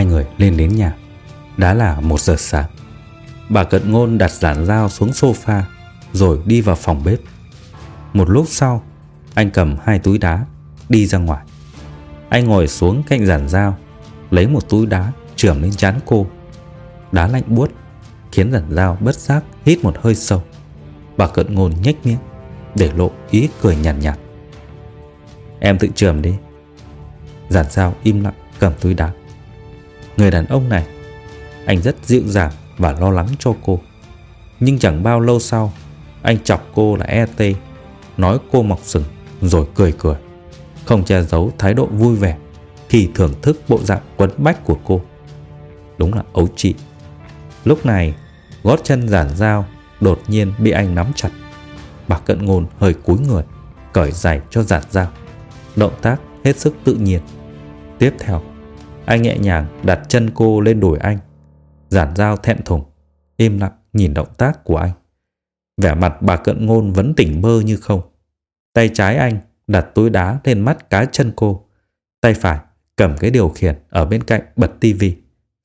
Hai người lên đến nhà. Đã là một giờ sáng. Bà cận ngôn đặt giản dao xuống sofa Rồi đi vào phòng bếp. Một lúc sau Anh cầm hai túi đá Đi ra ngoài. Anh ngồi xuống cạnh giản dao Lấy một túi đá trườm lên chán cô. Đá lạnh buốt Khiến giản dao bất giác hít một hơi sâu. Bà cận ngôn nhếch miệng Để lộ ý cười nhàn nhạt, nhạt. Em tự trườm đi. Giản dao im lặng cầm túi đá. Người đàn ông này, Anh rất dịu dàng và lo lắng cho cô. Nhưng chẳng bao lâu sau, Anh chọc cô là ET Nói cô mọc sừng Rồi cười cười, Không che giấu thái độ vui vẻ Khi thưởng thức bộ dạng quấn bách của cô. Đúng là ấu trị Lúc này, Gót chân giản dao Đột nhiên bị anh nắm chặt. Bà cận ngôn hơi cúi người, Cởi giày cho giản dao Động tác hết sức tự nhiên. Tiếp theo anh nhẹ nhàng đặt chân cô lên đùi anh. Giản dao thẹn thùng, im lặng nhìn động tác của anh. Vẻ mặt bà cận ngôn vẫn tỉnh mơ như không. Tay trái anh đặt túi đá lên mắt cá chân cô. Tay phải cầm cái điều khiển ở bên cạnh bật tivi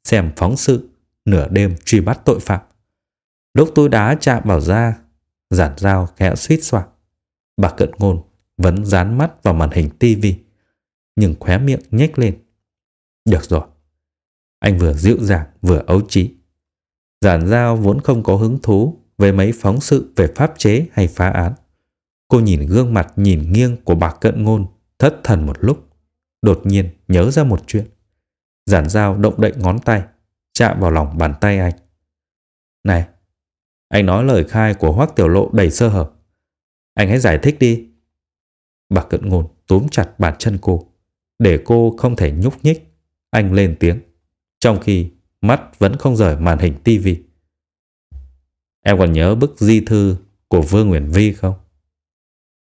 xem phóng sự nửa đêm truy bắt tội phạm. Lúc túi đá chạm vào da, giản dao khẽ suýt xoạc. Bà cận ngôn vẫn dán mắt vào màn hình tivi nhưng khóe miệng nhếch lên được rồi. Anh vừa dịu dàng vừa ấu trí. Giản giao vốn không có hứng thú về mấy phóng sự về pháp chế hay phá án. Cô nhìn gương mặt nhìn nghiêng của bà cận ngôn thất thần một lúc. Đột nhiên nhớ ra một chuyện. Giản giao động đậy ngón tay chạm vào lòng bàn tay anh. Này, anh nói lời khai của Hoác Tiểu Lộ đầy sơ hở. Anh hãy giải thích đi. Bà cận ngôn túm chặt bàn chân cô, để cô không thể nhúc nhích. Anh lên tiếng, trong khi mắt vẫn không rời màn hình tivi. Em còn nhớ bức di thư của Vương Nguyễn Vi không?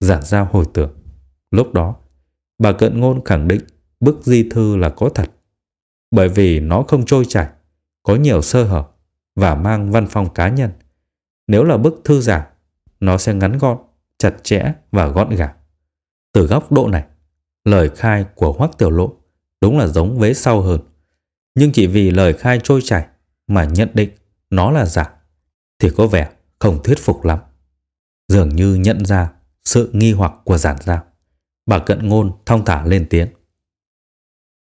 Giản giao hồi tưởng. Lúc đó, bà cận ngôn khẳng định bức di thư là có thật. Bởi vì nó không trôi chảy, có nhiều sơ hở và mang văn phong cá nhân. Nếu là bức thư giả, nó sẽ ngắn gọn, chặt chẽ và gọn gàng. Từ góc độ này, lời khai của Hoắc Tiểu Lộ đúng là giống vế sau hơn. Nhưng chỉ vì lời khai trôi chảy mà nhận định nó là giả thì có vẻ không thuyết phục lắm. Dường như nhận ra sự nghi hoặc của giản giao. Bà cận ngôn thong thả lên tiếng.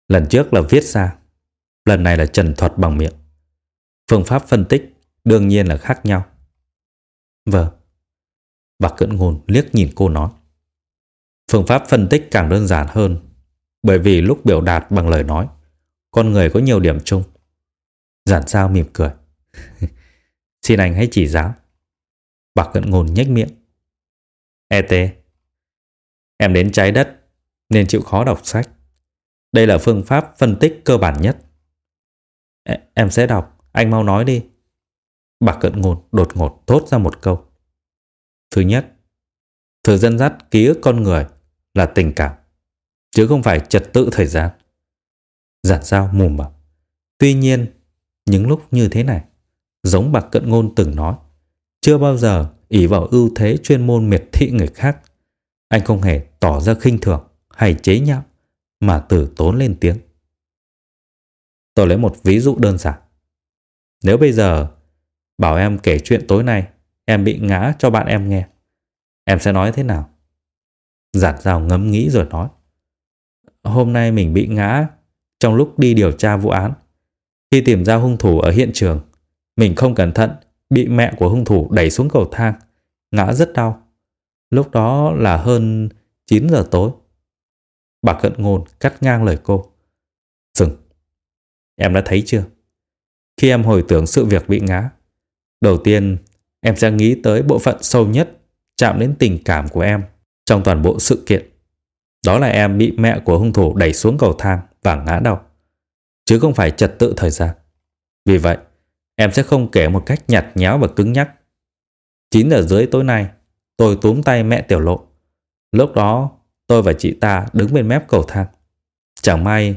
Lần trước là viết ra, lần này là trần thuật bằng miệng. Phương pháp phân tích đương nhiên là khác nhau. Vâng. Bà cận ngôn liếc nhìn cô nói. Phương pháp phân tích càng đơn giản hơn bởi vì lúc biểu đạt bằng lời nói, con người có nhiều điểm chung. Giản sao mỉm cười. Xin anh hãy chỉ giáo. Bạc cận ngôn nhếch miệng. ET, em đến trái đất nên chịu khó đọc sách. Đây là phương pháp phân tích cơ bản nhất. E em sẽ đọc, anh mau nói đi. Bạc cận ngôn đột ngột thốt ra một câu. Thứ nhất, thứ dân dắt ký ức con người là tình cảm chứ không phải trật tự thời gian. Giản giao mù mờ. Tuy nhiên, những lúc như thế này, giống bạc cận ngôn từng nói, chưa bao giờ ỷ vào ưu thế chuyên môn miệt thị người khác. Anh không hề tỏ ra khinh thường hay chế nhạo, mà từ tốn lên tiếng. Tôi lấy một ví dụ đơn giản. Nếu bây giờ bảo em kể chuyện tối nay em bị ngã cho bạn em nghe, em sẽ nói thế nào? Giản dao ngấm nghĩ rồi nói. Hôm nay mình bị ngã trong lúc đi điều tra vụ án. Khi tìm ra hung thủ ở hiện trường, mình không cẩn thận bị mẹ của hung thủ đẩy xuống cầu thang, ngã rất đau. Lúc đó là hơn 9 giờ tối. Bà cận ngôn cắt ngang lời cô. Dừng. Em đã thấy chưa? Khi em hồi tưởng sự việc bị ngã, đầu tiên em sẽ nghĩ tới bộ phận sâu nhất chạm đến tình cảm của em trong toàn bộ sự kiện. Đó là em bị mẹ của hung thủ đẩy xuống cầu thang và ngã đau, chứ không phải trật tự thời gian. Vì vậy, em sẽ không kể một cách nhạt nháo và cứng nhắc. 9 giờ dưới tối nay, tôi túm tay mẹ tiểu lộ. Lúc đó, tôi và chị ta đứng bên mép cầu thang. Chẳng may,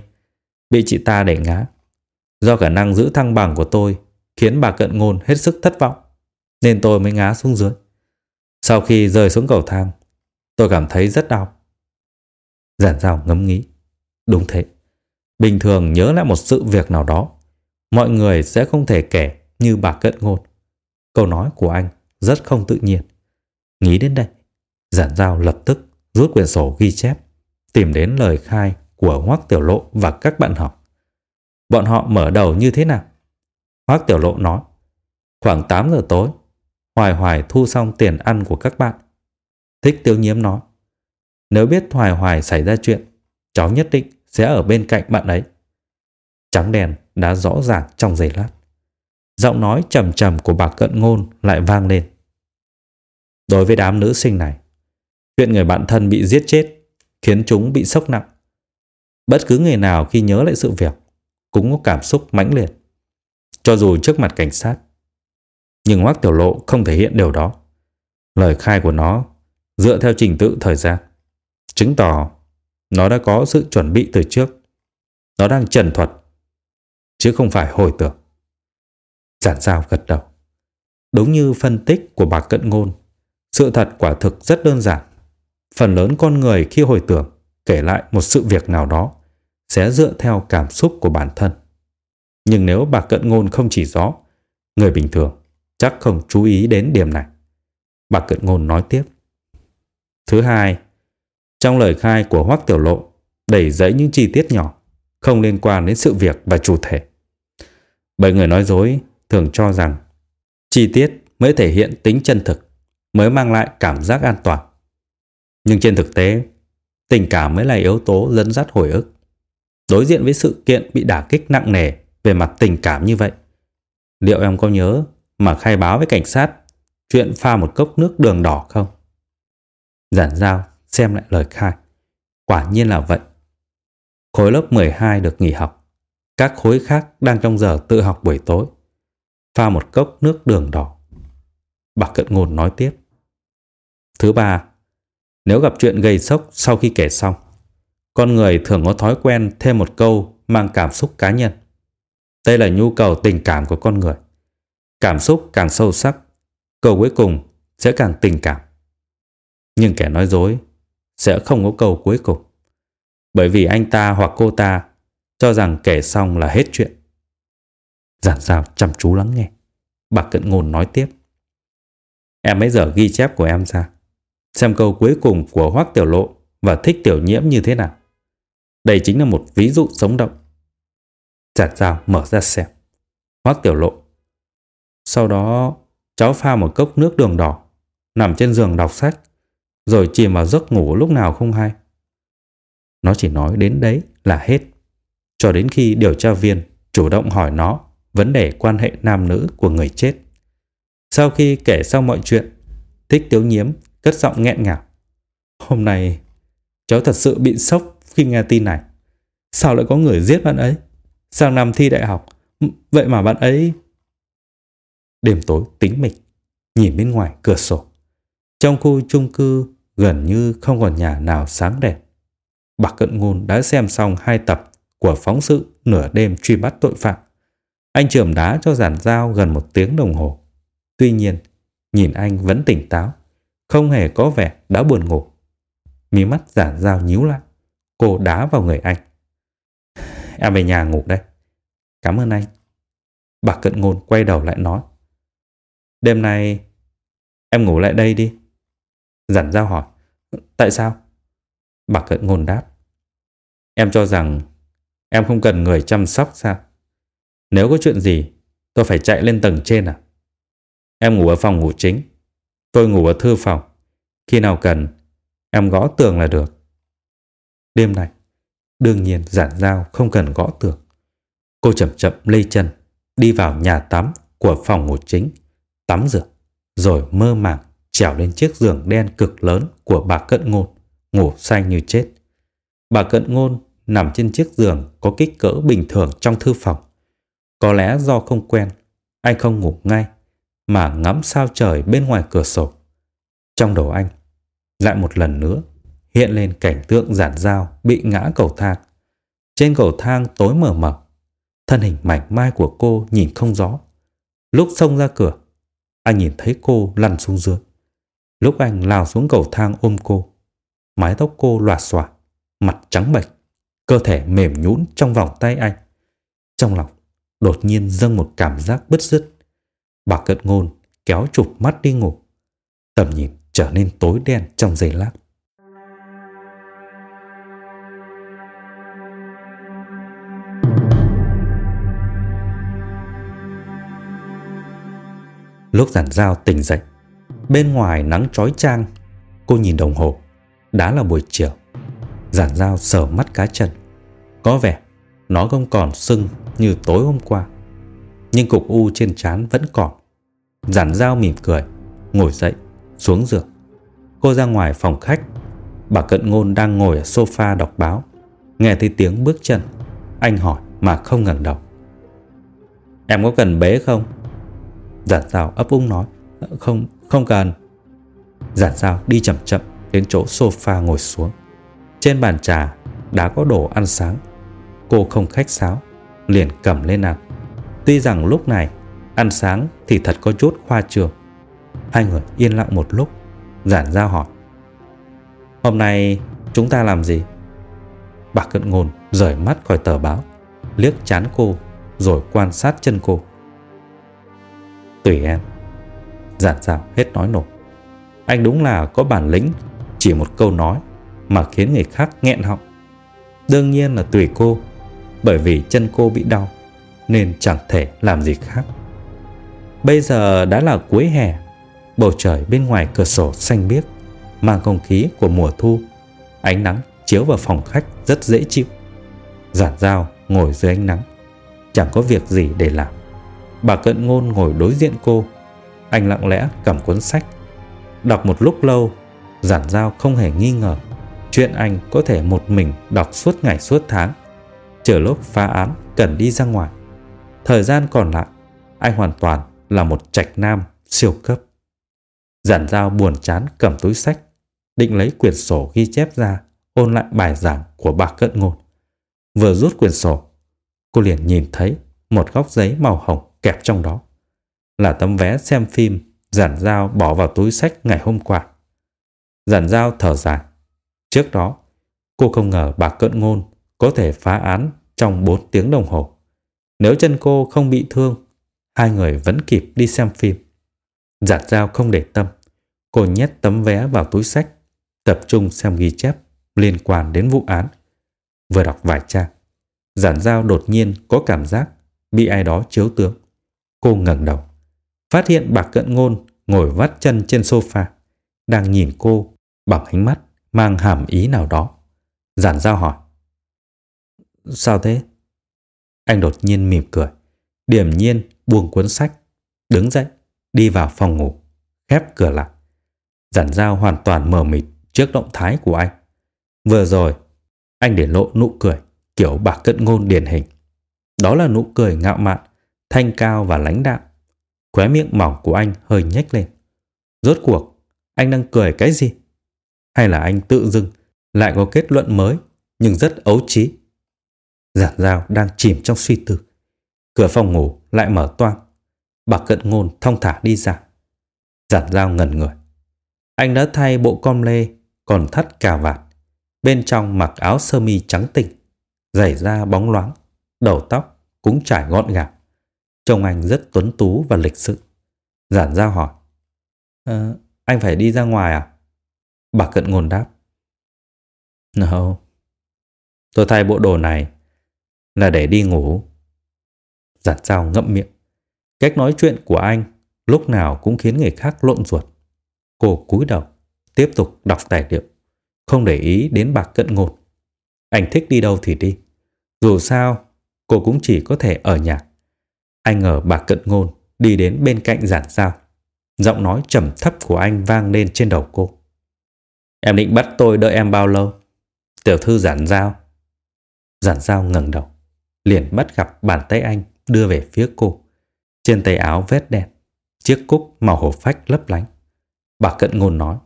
bị chị ta đẩy ngã. Do khả năng giữ thăng bằng của tôi khiến bà cận ngôn hết sức thất vọng, nên tôi mới ngã xuống dưới. Sau khi rơi xuống cầu thang, tôi cảm thấy rất đau. Giản dao ngẫm nghĩ. Đúng thế. Bình thường nhớ lại một sự việc nào đó, mọi người sẽ không thể kể như bà cận ngôn. Câu nói của anh rất không tự nhiên. Nghĩ đến đây, giản dao lập tức rút quyển sổ ghi chép, tìm đến lời khai của Hoác Tiểu Lộ và các bạn học. Bọn họ mở đầu như thế nào? Hoác Tiểu Lộ nói, khoảng 8 giờ tối, Hoài Hoài thu xong tiền ăn của các bạn. Thích Tiêu Nhiễm nói, nếu biết Hoài Hoài xảy ra chuyện, cháu nhất định sẽ ở bên cạnh bạn ấy. Trắng đèn đã rõ ràng trong giây lát. Giọng nói trầm trầm của bà cận ngôn lại vang lên. Đối với đám nữ sinh này, chuyện người bạn thân bị giết chết khiến chúng bị sốc nặng. Bất cứ người nào khi nhớ lại sự việc cũng có cảm xúc mãnh liệt. Cho dù trước mặt cảnh sát. Nhưng Hoác Tiểu Lộ không thể hiện điều đó. Lời khai của nó dựa theo trình tự thời gian. Chứng tỏ nó đã có sự chuẩn bị từ trước. Nó đang trần thuật, chứ không phải hồi tưởng. Giản giao gật đầu. Đúng như phân tích của bà Cận Ngôn, sự thật quả thực rất đơn giản. Phần lớn con người khi hồi tưởng kể lại một sự việc nào đó sẽ dựa theo cảm xúc của bản thân. Nhưng nếu bà Cận Ngôn không chỉ rõ, người bình thường chắc không chú ý đến điểm này. Bà Cận Ngôn nói tiếp. Thứ hai, trong lời khai của Hoắc Tiểu Lộ đẩy dẫy những chi tiết nhỏ không liên quan đến sự việc và chủ thể. Bởi người nói dối thường cho rằng chi tiết mới thể hiện tính chân thực, mới mang lại cảm giác an toàn. Nhưng trên thực tế, tình cảm mới là yếu tố dẫn dắt hồi ức. Đối diện với sự kiện bị đả kích nặng nề về mặt tình cảm như vậy, liệu em có nhớ mà khai báo với cảnh sát chuyện pha một cốc nước đường đỏ không? Giản giao xem lại lời khai. Quả nhiên là vậy. Khối lớp 12 được nghỉ học. Các khối khác đang trong giờ tự học buổi tối. Pha một cốc nước đường đỏ. Bà Cận Ngôn nói tiếp. Thứ ba, nếu gặp chuyện gây sốc sau khi kể xong, con người thường có thói quen thêm một câu mang cảm xúc cá nhân. Đây là nhu cầu tình cảm của con người. Cảm xúc càng sâu sắc, câu cuối cùng sẽ càng tình cảm. Nhưng kẻ nói dối sẽ không có câu cuối cùng. Bởi vì anh ta hoặc cô ta cho rằng kể xong là hết chuyện. Giản sao chăm chú lắng nghe. Bà cận ngôn nói tiếp. Em bây giờ ghi chép của em ra. Xem câu cuối cùng của Hoác Tiểu Lộ và thích Tiểu Nhiễm như thế nào. Đây chính là một ví dụ sống động. Giản sao mở ra xem. Hoác Tiểu Lộ. Sau đó cháu pha một cốc nước đường đỏ, nằm trên giường đọc sách rồi chìm vào giấc ngủ lúc nào không hay. Nó chỉ nói đến đấy là hết. Cho đến khi điều tra viên chủ động hỏi nó vấn đề quan hệ nam nữ của người chết. Sau khi kể xong mọi chuyện, thích tiếu nhiễm cất giọng nghẹn ngào. Hôm nay cháu thật sự bị sốc khi nghe tin này. Sao lại có người giết bạn ấy? Sang năm thi đại học, vậy mà bạn ấy... Đêm tối tính mịch, nhìn bên ngoài cửa sổ. Trong khu chung cư gần như không còn nhà nào sáng đèn. Bạc Cận Ngôn đã xem xong hai tập của phóng sự nửa đêm truy bắt tội phạm. Anh trường đá cho giản dao gần một tiếng đồng hồ. Tuy nhiên, nhìn anh vẫn tỉnh táo, không hề có vẻ đã buồn ngủ. Mí mắt giản dao nhíu lại, cô đá vào người anh. Em về nhà ngủ đây. Cảm ơn anh. Bạc Cận Ngôn quay đầu lại nói. Đêm nay em ngủ lại đây đi. Giản giao hỏi. Tại sao? Bà cận ngôn đáp. Em cho rằng em không cần người chăm sóc sao? Nếu có chuyện gì, tôi phải chạy lên tầng trên à? Em ngủ ở phòng ngủ chính. Tôi ngủ ở thư phòng. Khi nào cần, em gõ tường là được. Đêm này, đương nhiên giản giao không cần gõ tường. Cô chậm chậm lây chân, đi vào nhà tắm của phòng ngủ chính, tắm rửa, rồi mơ màng trèo lên chiếc giường đen cực lớn của bà Cận Ngôn, ngủ say như chết. Bà Cận Ngôn nằm trên chiếc giường có kích cỡ bình thường trong thư phòng. Có lẽ do không quen, anh không ngủ ngay, mà ngắm sao trời bên ngoài cửa sổ. Trong đầu anh, lại một lần nữa hiện lên cảnh tượng giản dao bị ngã cầu thang. Trên cầu thang tối mờ mờ, thân hình mảnh mai của cô nhìn không rõ. Lúc xông ra cửa, anh nhìn thấy cô lăn xuống dưới. Lúc anh lao xuống cầu thang ôm cô, mái tóc cô loạt xòa, mặt trắng bệch, cơ thể mềm nhũn trong vòng tay anh. Trong lòng, đột nhiên dâng một cảm giác bứt rứt. Bà cận ngôn kéo chụp mắt đi ngủ. Tầm nhìn trở nên tối đen trong giây lát. Lúc giản dao tỉnh dậy, bên ngoài nắng trói trang, cô nhìn đồng hồ, đã là buổi chiều. Giản dao sờ mắt cá chân, có vẻ nó không còn sưng như tối hôm qua. Nhưng cục u trên trán vẫn còn. Giản dao mỉm cười, ngồi dậy, xuống giường. Cô ra ngoài phòng khách, bà Cận Ngôn đang ngồi ở sofa đọc báo. Nghe thấy tiếng bước chân, anh hỏi mà không ngẩng đầu. Em có cần bế không? Giản dao ấp úng nói Không, không cần. Giản sao đi chậm chậm đến chỗ sofa ngồi xuống. Trên bàn trà đã có đồ ăn sáng. Cô không khách sáo, Liền cầm lên ăn. Tuy rằng lúc này Ăn sáng thì thật có chút khoa trường Hai người yên lặng một lúc. Giản giao hỏi, Hôm nay chúng ta làm gì? Bà cận ngôn rời mắt khỏi tờ báo, Liếc chán cô Rồi quan sát chân cô. Tùy em. Giản dao hết nói nổi. Anh đúng là có bản lĩnh, Chỉ một câu nói Mà khiến người khác nghẹn họng. Đương nhiên là tùy cô, Bởi vì chân cô bị đau, Nên chẳng thể làm gì khác. Bây giờ đã là cuối hè, Bầu trời bên ngoài cửa sổ xanh biếc, Mang không khí của mùa thu, Ánh nắng chiếu vào phòng khách rất dễ chịu. Giản dao ngồi dưới ánh nắng, Chẳng có việc gì để làm. Bà cận ngôn ngồi đối diện cô anh lặng lẽ cầm cuốn sách. Đọc một lúc lâu, Giản giao không hề nghi ngờ Chuyện anh có thể một mình đọc suốt ngày suốt tháng. Chờ lúc phá án, cần đi ra ngoài. Thời gian còn lại, Anh hoàn toàn là một trạch nam siêu cấp. Giản giao buồn chán cầm túi sách, Định lấy quyển sổ ghi chép ra, Ôn lại bài giảng của bà cận ngôn. Vừa rút quyển sổ, Cô liền nhìn thấy một góc giấy màu hồng kẹp trong đó là tấm vé xem phim giản giao bỏ vào túi sách ngày hôm qua. Giản giao thở dài. Trước đó, cô không ngờ bà cận ngôn có thể phá án trong 4 tiếng đồng hồ. Nếu chân cô không bị thương, hai người vẫn kịp đi xem phim. Giản giao không để tâm. Cô nhét tấm vé vào túi sách, tập trung xem ghi chép liên quan đến vụ án. Vừa đọc vài trang, giản giao đột nhiên có cảm giác bị ai đó chiếu tướng. Cô ngẩng đầu, phát hiện bà cận ngôn ngồi vắt chân trên sofa, đang nhìn cô bằng ánh mắt mang hàm ý nào đó. Giản giao hỏi. Sao thế? Anh đột nhiên mỉm cười, điểm nhiên buông cuốn sách, đứng dậy, đi vào phòng ngủ, khép cửa lại. Giản giao hoàn toàn mờ mịt trước động thái của anh. Vừa rồi, anh để lộ nụ cười kiểu bà cận ngôn điển hình. Đó là nụ cười ngạo mạn, thanh cao và lãnh đạm. Khóe miệng mỏng của anh hơi nhếch lên. Rốt cuộc, anh đang cười cái gì? Hay là anh tự dưng lại có kết luận mới nhưng rất ấu trí? Giản dao đang chìm trong suy tư. Cửa phòng ngủ lại mở toang. Bà cận ngôn thong thả đi ra. Giản dao ngần người. Anh đã thay bộ com lê còn thắt cà vạt. Bên trong mặc áo sơ mi trắng tinh. Giày da bóng loáng. Đầu tóc cũng trải gọn gàng. Trông anh rất tuấn tú và lịch sự. Giản giao hỏi. À, anh phải đi ra ngoài à? Bà cận ngôn đáp. No. Tôi thay bộ đồ này là để đi ngủ. Giản dao ngậm miệng. Cách nói chuyện của anh lúc nào cũng khiến người khác lộn ruột. Cô cúi đầu, tiếp tục đọc tài liệu, không để ý đến bạc cận ngột. Anh thích đi đâu thì đi. Dù sao, cô cũng chỉ có thể ở nhà. Anh ngờ bạc cận ngôn đi đến bên cạnh giản dao. Giọng nói trầm thấp của anh vang lên trên đầu cô. Em định bắt tôi đợi em bao lâu? Tiểu thư giản dao. Giản dao ngẩng đầu, liền bắt gặp bàn tay anh đưa về phía cô. Trên tay áo vết đen, chiếc cúc màu hổ phách lấp lánh. Bà cận ngôn nói.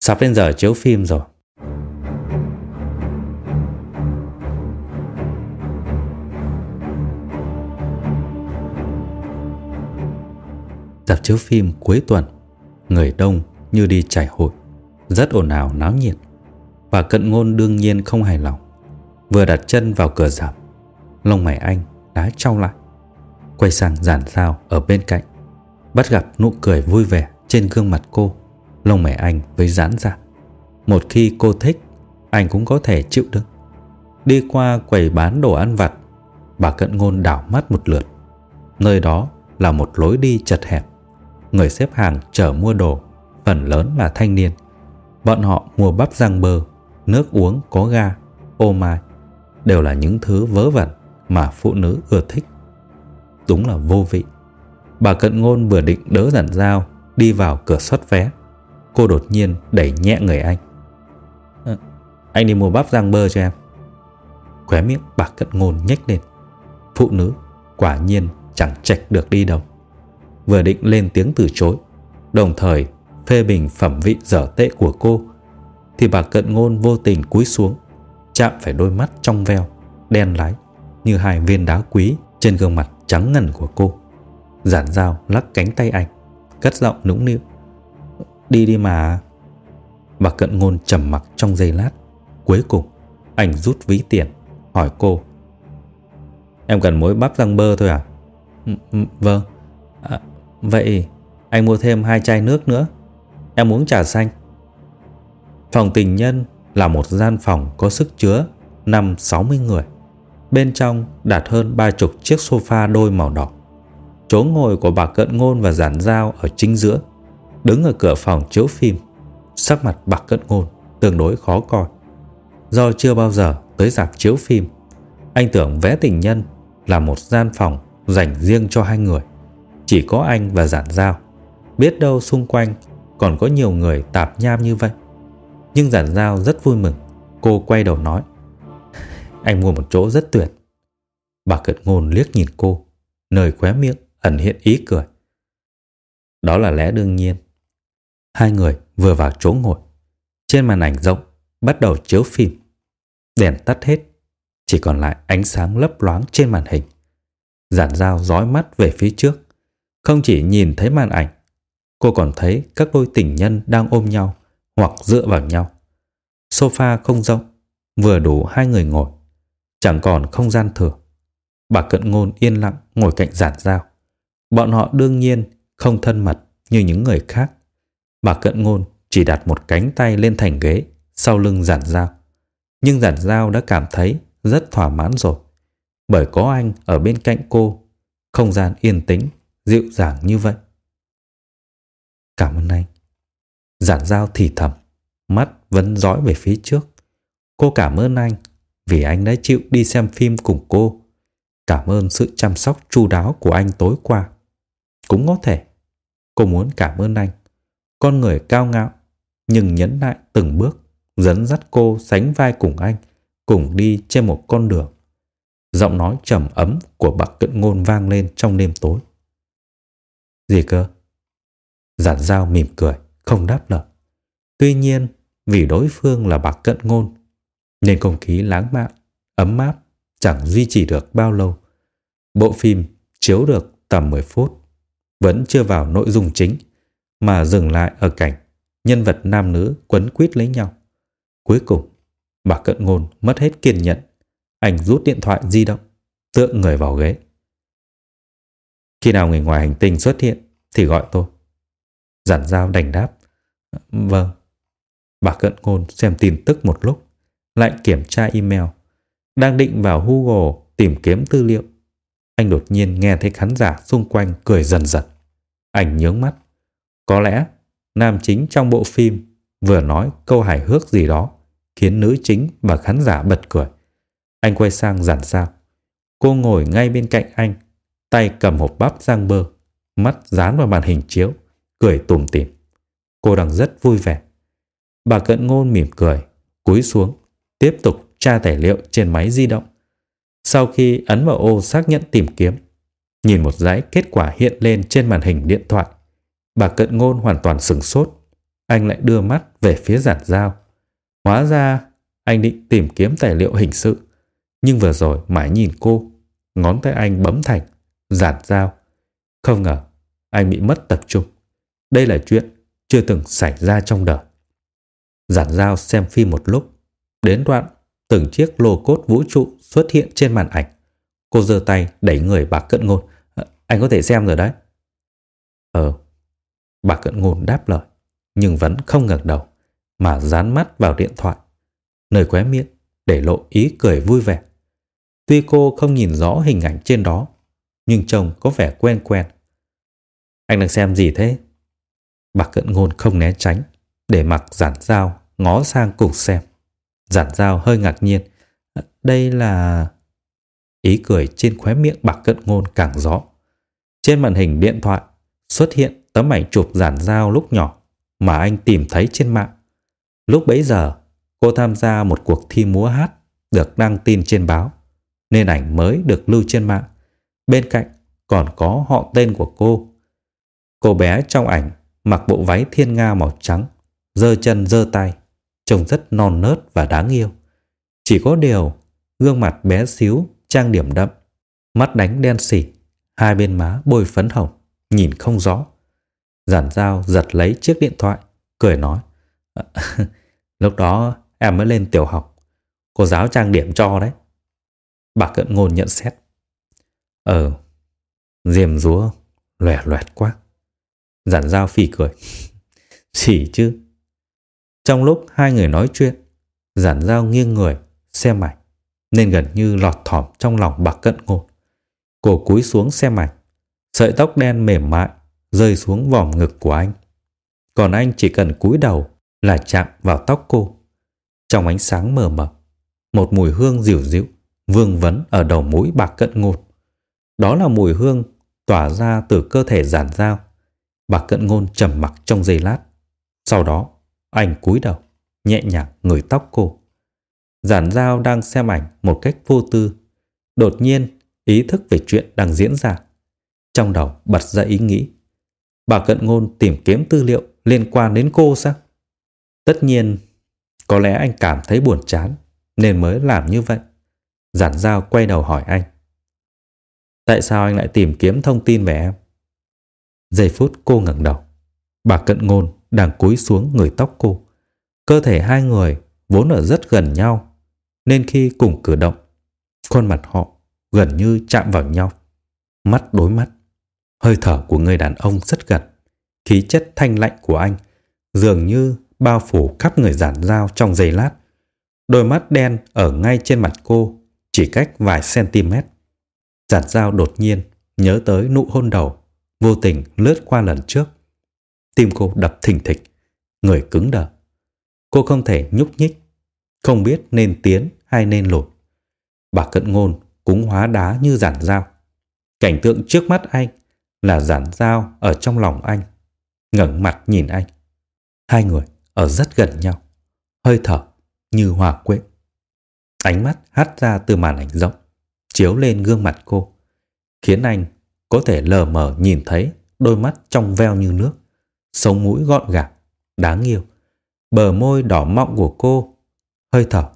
Sắp đến giờ chiếu phim rồi. Dạp chiếu phim cuối tuần, người đông như đi trải hội, rất ồn ào náo nhiệt. Và cận ngôn đương nhiên không hài lòng. Vừa đặt chân vào cửa dạp, lông mày anh đã trao lại. Quay sang giản dao ở bên cạnh, bắt gặp nụ cười vui vẻ trên gương mặt cô. Lông mày anh với giãn ra. Một khi cô thích, anh cũng có thể chịu đựng. Đi qua quầy bán đồ ăn vặt, bà cận ngôn đảo mắt một lượt. Nơi đó là một lối đi chật hẹp người xếp hàng chở mua đồ, phần lớn là thanh niên. Bọn họ mua bắp rang bơ, nước uống có ga, ô mai, đều là những thứ vớ vẩn mà phụ nữ ưa thích. Đúng là vô vị. Bà cận ngôn vừa định đỡ giản dao đi vào cửa xuất vé. Cô đột nhiên đẩy nhẹ người anh. À, anh đi mua bắp rang bơ cho em. Khóe miệng bà cận ngôn nhếch lên. Phụ nữ quả nhiên chẳng chạch được đi đâu vừa định lên tiếng từ chối, đồng thời phê bình phẩm vị dở tệ của cô, thì bà cận ngôn vô tình cúi xuống, chạm phải đôi mắt trong veo, đen lái như hai viên đá quý trên gương mặt trắng ngần của cô. Giản dao lắc cánh tay anh, cất giọng nũng nịu. Đi đi mà. Bà cận ngôn trầm mặc trong giây lát. Cuối cùng, anh rút ví tiền, hỏi cô. Em cần mối bắp răng bơ thôi à? Ừ, ừ, vâng. Vậy anh mua thêm hai chai nước nữa. Em uống trà xanh. Phòng tình nhân là một gian phòng có sức chứa 5-60 người. Bên trong đặt hơn ba chục chiếc sofa đôi màu đỏ. Chỗ ngồi của bà Cận Ngôn và Giản Giao ở chính giữa, Đứng ở cửa phòng chiếu phim, Sắc mặt bà Cận Ngôn tương đối khó coi. Do chưa bao giờ tới dạp chiếu phim, Anh tưởng vẽ tình nhân là một gian phòng dành riêng cho hai người chỉ có anh và giản giao. Biết đâu xung quanh Còn có nhiều người tạp nham như vậy. Nhưng giản giao rất vui mừng. Cô quay đầu nói, Anh mua một chỗ rất tuyệt. Bà cận ngôn liếc nhìn cô, Nơi khóe miệng ẩn hiện ý cười. Đó là lẽ đương nhiên. Hai người vừa vào chỗ ngồi. Trên màn ảnh rộng Bắt đầu chiếu phim. Đèn tắt hết, Chỉ còn lại ánh sáng lấp loáng trên màn hình. Giản dao dõi mắt về phía trước không chỉ nhìn thấy màn ảnh, cô còn thấy các đôi tình nhân đang ôm nhau hoặc dựa vào nhau. Sofa không rộng, vừa đủ hai người ngồi, chẳng còn không gian thừa. Bà cận ngôn yên lặng ngồi cạnh giản dao. Bọn họ đương nhiên không thân mật như những người khác. Bà cận ngôn chỉ đặt một cánh tay lên thành ghế sau lưng giản dao. Nhưng giản dao đã cảm thấy rất thỏa mãn rồi. Bởi có anh ở bên cạnh cô, không gian yên tĩnh dịu dàng như vậy. Cảm ơn anh. Giản dao thì thầm, mắt vẫn dõi về phía trước. Cô cảm ơn anh vì anh đã chịu đi xem phim cùng cô. Cảm ơn sự chăm sóc chu đáo của anh tối qua. Cũng có thể, cô muốn cảm ơn anh. Con người cao ngạo, nhưng nhấn lại từng bước, dẫn dắt cô sánh vai cùng anh, cùng đi trên một con đường. Giọng nói trầm ấm của bạc cận ngôn vang lên trong đêm tối. Gì cơ? Giản giao mỉm cười, không đáp lời. Tuy nhiên, vì đối phương là bạc cận ngôn, nên không khí lãng mạn, ấm áp chẳng duy trì được bao lâu. Bộ phim chiếu được tầm 10 phút, vẫn chưa vào nội dung chính, mà dừng lại ở cảnh nhân vật nam nữ quấn quýt lấy nhau. Cuối cùng, bà cận ngôn mất hết kiên nhẫn. Anh rút điện thoại di động, tựa người vào ghế. Khi nào người ngoài hành tinh xuất hiện thì gọi tôi. Giản giao đành đáp. Vâng. Bà cận ngôn xem tin tức một lúc, lại kiểm tra email. Đang định vào Google tìm kiếm tư liệu. Anh đột nhiên nghe thấy khán giả xung quanh cười dần dần. Anh nhướng mắt. Có lẽ nam chính trong bộ phim vừa nói câu hài hước gì đó khiến nữ chính và khán giả bật cười. Anh quay sang giản sao. Cô ngồi ngay bên cạnh anh, tay cầm hộp bắp rang bơ, mắt dán vào màn hình chiếu, cười tủm tỉm. Cô đang rất vui vẻ. Bà cận ngôn mỉm cười, cúi xuống, tiếp tục tra tài liệu trên máy di động. Sau khi ấn vào ô xác nhận tìm kiếm, nhìn một dãy kết quả hiện lên trên màn hình điện thoại, bà cận ngôn hoàn toàn sừng sốt. Anh lại đưa mắt về phía giản giao. Hóa ra anh định tìm kiếm tài liệu hình sự, nhưng vừa rồi mãi nhìn cô, ngón tay anh bấm thành, giản giao. Không ngờ, anh bị mất tập trung. Đây là chuyện chưa từng xảy ra trong đời. Giản giao xem phim một lúc, đến đoạn từng chiếc lô cốt vũ trụ xuất hiện trên màn ảnh. Cô giơ tay đẩy người bà cận ngôn. Ờ, anh có thể xem rồi đấy. Ờ, bà cận ngôn đáp lời, nhưng vẫn không ngẩng đầu, mà dán mắt vào điện thoại. Nơi khóe miệng để lộ ý cười vui vẻ. Tuy cô không nhìn rõ hình ảnh trên đó, nhưng trông có vẻ quen quen. Anh đang xem gì thế? Bà cận ngôn không né tránh, để mặc giản dao ngó sang cùng xem. Giản dao hơi ngạc nhiên. À, đây là... Ý cười trên khóe miệng bạc cận ngôn càng rõ. Trên màn hình điện thoại xuất hiện tấm ảnh chụp giản dao lúc nhỏ mà anh tìm thấy trên mạng. Lúc bấy giờ, cô tham gia một cuộc thi múa hát được đăng tin trên báo, nên ảnh mới được lưu trên mạng. Bên cạnh còn có họ tên của cô. Cô bé trong ảnh mặc bộ váy thiên nga màu trắng, dơ chân dơ tay, trông rất non nớt và đáng yêu. Chỉ có điều, gương mặt bé xíu, trang điểm đậm, mắt đánh đen xỉ, hai bên má bôi phấn hồng, nhìn không rõ. Giản dao giật lấy chiếc điện thoại, cười nói. Lúc đó em mới lên tiểu học, cô giáo trang điểm cho đấy. Bà cận ngôn nhận xét. Ờ, diềm rúa, lòe loẹt quá. Giản dao phì cười. Chỉ chứ. Trong lúc hai người nói chuyện, giản dao nghiêng người, xem ảnh, nên gần như lọt thỏm trong lòng bạc cận ngôn. Cô cúi xuống xem ảnh, sợi tóc đen mềm mại rơi xuống vòng ngực của anh. Còn anh chỉ cần cúi đầu là chạm vào tóc cô. Trong ánh sáng mờ mờ, một mùi hương dịu dịu vương vấn ở đầu mũi bạc cận ngột đó là mùi hương tỏa ra từ cơ thể giản dao Bà cận ngôn trầm mặc trong giây lát. Sau đó, anh cúi đầu, nhẹ nhàng ngửi tóc cô. Giản giao đang xem ảnh một cách vô tư. Đột nhiên, ý thức về chuyện đang diễn ra. Trong đầu bật ra ý nghĩ. Bà cận ngôn tìm kiếm tư liệu liên quan đến cô sao? Tất nhiên, có lẽ anh cảm thấy buồn chán nên mới làm như vậy. Giản giao quay đầu hỏi anh. Tại sao anh lại tìm kiếm thông tin về em? Giây phút cô ngẩng đầu, bà cận ngôn đang cúi xuống người tóc cô. Cơ thể hai người vốn ở rất gần nhau, nên khi cùng cử động, khuôn mặt họ gần như chạm vào nhau. Mắt đối mắt, hơi thở của người đàn ông rất gần. Khí chất thanh lạnh của anh dường như bao phủ khắp người giản dao trong giây lát. Đôi mắt đen ở ngay trên mặt cô, chỉ cách vài cm. Giản dao đột nhiên nhớ tới nụ hôn đầu vô tình lướt qua lần trước. Tim cô đập thình thịch, người cứng đờ. Cô không thể nhúc nhích, không biết nên tiến hay nên lùi. Bà cận ngôn cúng hóa đá như giản dao. Cảnh tượng trước mắt anh là giản dao ở trong lòng anh, ngẩng mặt nhìn anh. Hai người ở rất gần nhau, hơi thở như hòa quyện. Ánh mắt hắt ra từ màn ảnh rộng, chiếu lên gương mặt cô, khiến anh có thể lờ mờ nhìn thấy đôi mắt trong veo như nước, sống mũi gọn gàng, đáng yêu. Bờ môi đỏ mọng của cô, hơi thở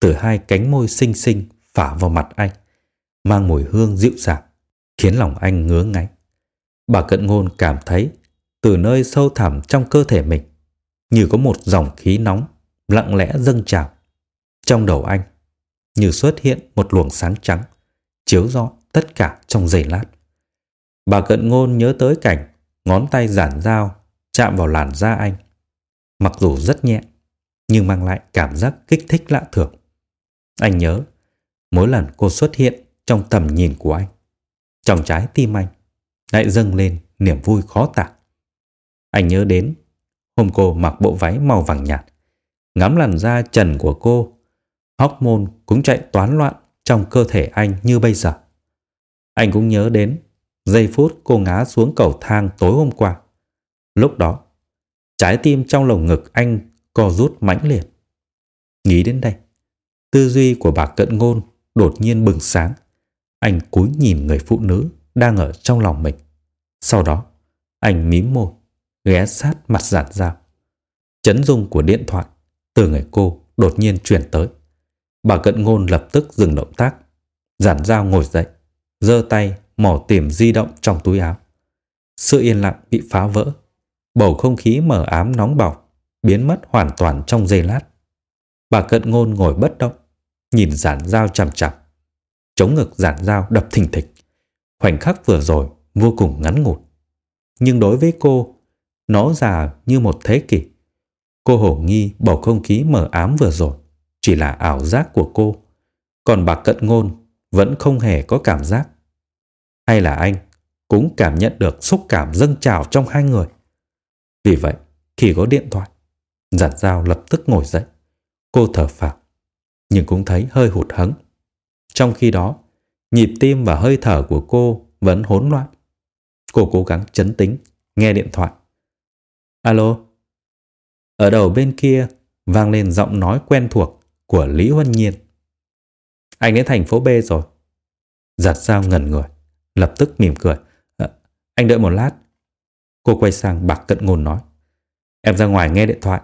từ hai cánh môi xinh xinh phả vào mặt anh, mang mùi hương dịu dàng, khiến lòng anh ngứa ngáy. Bà cận ngôn cảm thấy từ nơi sâu thẳm trong cơ thể mình, như có một dòng khí nóng lặng lẽ dâng trào. Trong đầu anh, như xuất hiện một luồng sáng trắng, chiếu rõ tất cả trong giây lát. Bà cận ngôn nhớ tới cảnh ngón tay giản dao chạm vào làn da anh. Mặc dù rất nhẹ, nhưng mang lại cảm giác kích thích lạ thường. Anh nhớ, mỗi lần cô xuất hiện trong tầm nhìn của anh, trong trái tim anh lại dâng lên niềm vui khó tả. Anh nhớ đến hôm cô mặc bộ váy màu vàng nhạt, ngắm làn da trần của cô, hormone cũng chạy toán loạn trong cơ thể anh như bây giờ. Anh cũng nhớ đến giây phút cô ngã xuống cầu thang tối hôm qua. Lúc đó, trái tim trong lồng ngực anh co rút mãnh liệt. Nghĩ đến đây, tư duy của bà cận ngôn đột nhiên bừng sáng. Anh cúi nhìn người phụ nữ đang ở trong lòng mình. Sau đó, anh mím môi, ghé sát mặt giản dao. Chấn dung của điện thoại từ người cô đột nhiên chuyển tới. Bà cận ngôn lập tức dừng động tác. Giản dao ngồi dậy, giơ tay mò tìm di động trong túi áo. Sự yên lặng bị phá vỡ. Bầu không khí mờ ám nóng bỏng, biến mất hoàn toàn trong giây lát. Bà cận ngôn ngồi bất động, nhìn giản dao chằm chằm. Chống ngực giản dao đập thình thịch. Khoảnh khắc vừa rồi vô cùng ngắn ngủn. Nhưng đối với cô, nó già như một thế kỷ. Cô hổ nghi bầu không khí mờ ám vừa rồi chỉ là ảo giác của cô. Còn bà cận ngôn vẫn không hề có cảm giác. Hay là anh cũng cảm nhận được xúc cảm dâng trào trong hai người. Vì vậy, khi có điện thoại, giản dao lập tức ngồi dậy. Cô thở phào, nhưng cũng thấy hơi hụt hẫng. Trong khi đó, nhịp tim và hơi thở của cô vẫn hỗn loạn. Cô cố gắng chấn tĩnh, nghe điện thoại. Alo? Ở đầu bên kia vang lên giọng nói quen thuộc của Lý Huân Nhiên. Anh đến thành phố B rồi. Giặt dao ngẩn người, lập tức mỉm cười. À, anh đợi một lát. Cô quay sang bạc cận ngôn nói. Em ra ngoài nghe điện thoại.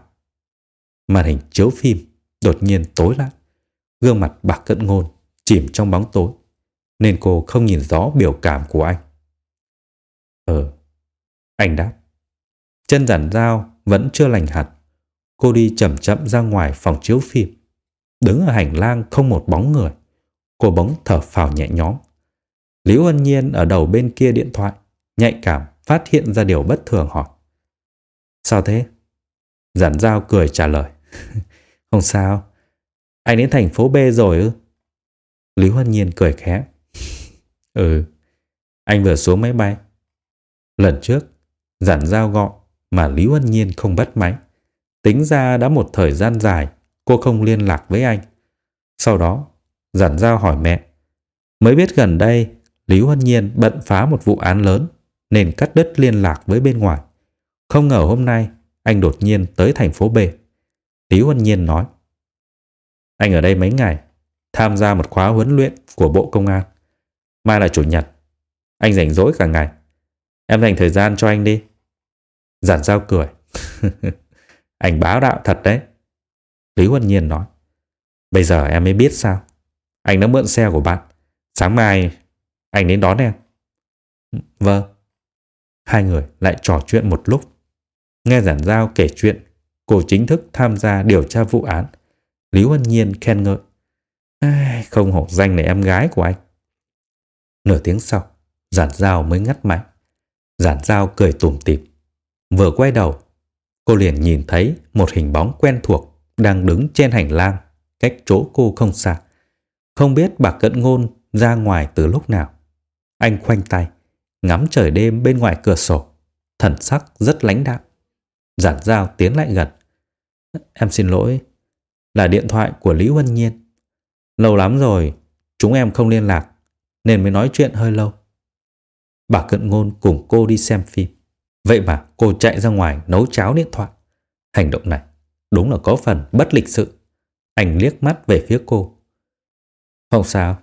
Màn hình chiếu phim đột nhiên tối lại. Gương mặt bạc cận ngôn chìm trong bóng tối. Nên cô không nhìn rõ biểu cảm của anh. Ờ, anh đáp. Chân giản dao vẫn chưa lành hẳn. Cô đi chậm chậm ra ngoài phòng chiếu phim. Đứng ở hành lang không một bóng người. Cô bỗng thở phào nhẹ nhõm. Liễu Huân Nhiên ở đầu bên kia điện thoại, nhạy cảm phát hiện ra điều bất thường hỏi. Sao thế? Giản Giao cười trả lời. Không sao. Anh đến thành phố B rồi ư? Lý Huân Nhiên cười khẽ. ừ, anh vừa xuống máy bay. Lần trước, Giản Giao gọi mà Lý Huân Nhiên không bắt máy. Tính ra đã một thời gian dài cô không liên lạc với anh. Sau đó, Giản Giao hỏi mẹ. Mới biết gần đây, Lý Huân Nhiên bận phá một vụ án lớn nên cắt đứt liên lạc với bên ngoài. Không ngờ hôm nay anh đột nhiên tới thành phố B. Lý Huân Nhiên nói. Anh ở đây mấy ngày, tham gia một khóa huấn luyện của Bộ Công an. Mai là Chủ nhật, anh rảnh rỗi cả ngày. Em dành thời gian cho anh đi. Giản Giao cười. anh báo đạo thật đấy. Lý Huân Nhiên nói. Bây giờ em mới biết sao. Anh đã mượn xe của bạn. Sáng mai anh đến đón em. Vâng. Hai người lại trò chuyện một lúc. Nghe giản giao kể chuyện, cô chính thức tham gia điều tra vụ án. Lý Huân Nhiên khen ngợi. Không hổ danh là em gái của anh. Nửa tiếng sau, giản giao mới ngắt máy. Giản giao cười tủm tỉm. Vừa quay đầu, cô liền nhìn thấy một hình bóng quen thuộc đang đứng trên hành lang cách chỗ cô không xa. Không biết bà cận ngôn ra ngoài từ lúc nào. Anh khoanh tay, ngắm trời đêm bên ngoài cửa sổ, thần sắc rất lãnh đạm. Giản dao tiến lại gần. Em xin lỗi, là điện thoại của Lý Huân Nhiên. Lâu lắm rồi, chúng em không liên lạc, nên mới nói chuyện hơi lâu. Bà cận ngôn cùng cô đi xem phim. Vậy mà cô chạy ra ngoài nấu cháo điện thoại. Hành động này đúng là có phần bất lịch sự. Anh liếc mắt về phía cô. Không sao,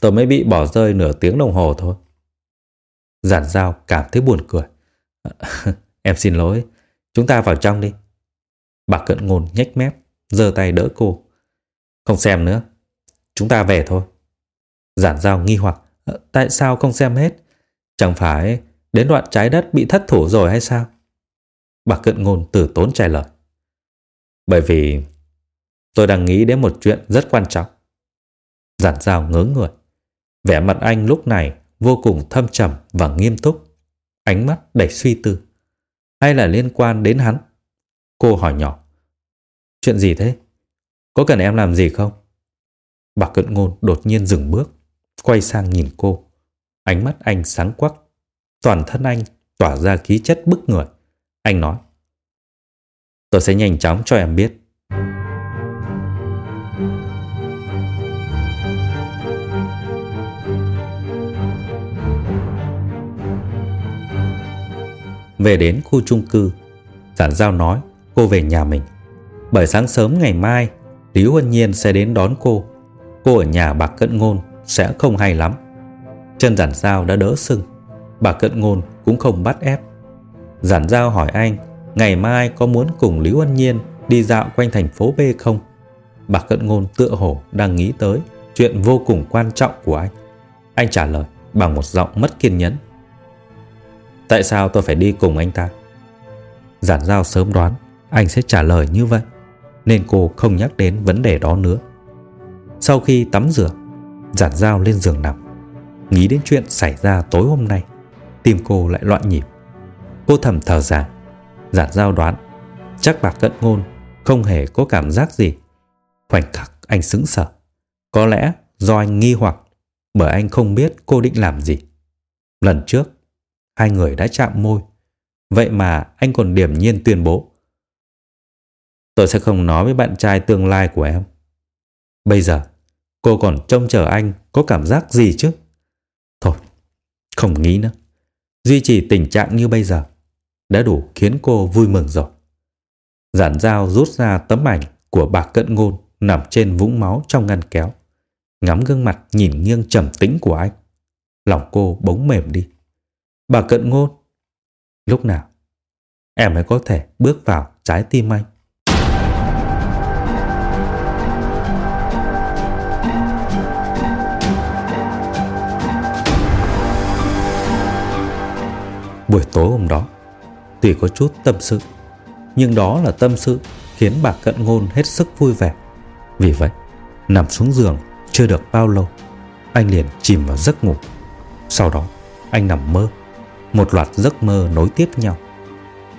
Tôi mới bị bỏ rơi nửa tiếng đồng hồ thôi. Giản giao cảm thấy buồn cười. em xin lỗi, chúng ta vào trong đi. Bà cận ngôn nhếch mép, giơ tay đỡ cô. Không xem nữa, chúng ta về thôi. Giản giao nghi hoặc, ờ, tại sao không xem hết? Chẳng phải đến đoạn trái đất bị thất thủ rồi hay sao? Bà cận ngôn từ tốn trả lời. Bởi vì tôi đang nghĩ đến một chuyện rất quan trọng. Giản giao ngớ người. Vẻ mặt anh lúc này vô cùng thâm trầm và nghiêm túc, ánh mắt đầy suy tư. Hay là liên quan đến hắn? Cô hỏi nhỏ. Chuyện gì thế? Có cần em làm gì không? Bà cận ngôn đột nhiên dừng bước, quay sang nhìn cô. Ánh mắt anh sáng quắc, toàn thân anh tỏa ra khí chất bức người. Anh nói, tôi sẽ nhanh chóng cho em biết. Về đến khu chung cư, Giản Giao nói cô về nhà mình. Bởi sáng sớm ngày mai, Lý Huân Nhiên sẽ đến đón cô. Cô ở nhà bà Cận Ngôn sẽ không hay lắm. Chân Giản Giao đã đỡ sưng. Bà Cận Ngôn cũng không bắt ép. Giản Giao hỏi anh ngày mai có muốn cùng Lý Huân Nhiên đi dạo quanh thành phố B không? Bà Cận Ngôn tựa hồ đang nghĩ tới chuyện vô cùng quan trọng của anh. Anh trả lời bằng một giọng mất kiên nhẫn. Tại sao tôi phải đi cùng anh ta? Giản giao sớm đoán anh sẽ trả lời như vậy, Nên cô không nhắc đến vấn đề đó nữa Sau khi tắm rửa, Giản giao lên giường nằm, Nghĩ đến chuyện xảy ra tối hôm nay, Tim cô lại loạn nhịp Cô thầm thở dài Giản giao đoán. Chắc bà cận ngôn không hề có cảm giác gì. Khoảnh khắc anh sững sờ. Có lẽ do anh nghi hoặc, Bởi anh không biết cô định làm gì. Lần trước, Hai người đã chạm môi. Vậy mà anh còn điểm nhiên tuyên bố, Tôi sẽ không nói với bạn trai tương lai của em. Bây giờ, Cô còn trông chờ anh Có cảm giác gì chứ? Thôi, Không nghĩ nữa. Duy trì tình trạng như bây giờ đã đủ khiến cô vui mừng rồi. Giản dao rút ra tấm ảnh Của bà cận ngôn Nằm trên vũng máu trong ngăn kéo Ngắm gương mặt nhìn nghiêng trầm tĩnh của anh. Lòng cô bỗng mềm đi. Bà cận ngôn Lúc nào em mới có thể bước vào trái tim anh? Buổi tối hôm đó, tuy có chút tâm sự, nhưng đó là tâm sự khiến bà cận ngôn hết sức vui vẻ. Vì vậy, nằm xuống giường chưa được bao lâu, anh liền chìm vào giấc ngủ. Sau đó, anh nằm mơ một loạt giấc mơ nối tiếp nhau.